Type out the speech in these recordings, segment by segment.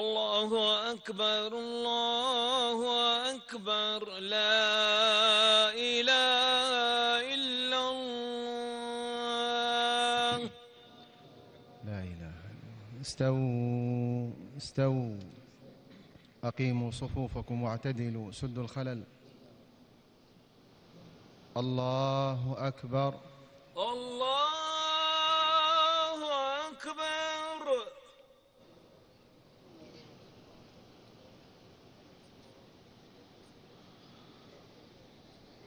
الله أكبر الله أكبر لا إله إلا الله. لا إله إلا الله. استووا استووا. أقيموا صفوفكم واعتدلوا سدوا الخلل. الله أكبر. الله أكبر.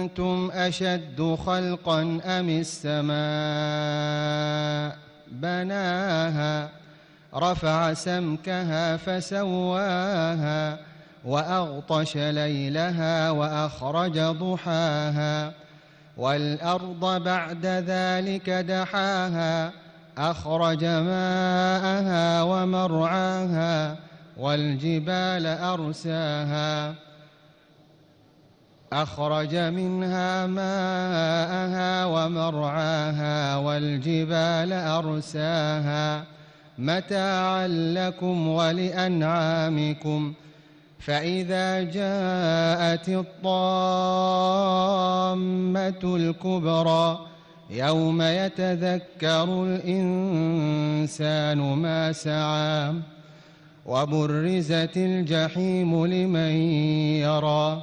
أأنتم أشد خلقا أم السماء؟ بناها رفع سمكها فسواها وأغطش ليلها وأخرج ضحاها والأرض بعد ذلك دحاها أخرج ماءها ومرعاها والجبال أرساها. أخرج منها ماءها ومرعاها والجبال أرساها متاعا لكم ولأنعامكم فإذا جاءت الطامة الكبرى يوم يتذكر الإنسان ما سعى وبرزت الجحيم لمن يرى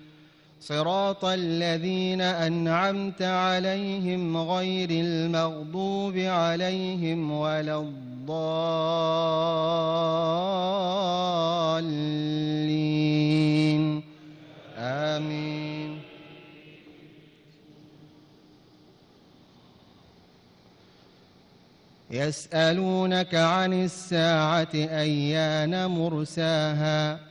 صراط الذين أنعمت عليهم غير المغضوب عليهم ولا الضالين. آمين. يسألونك عن الساعة أيان مرساها؟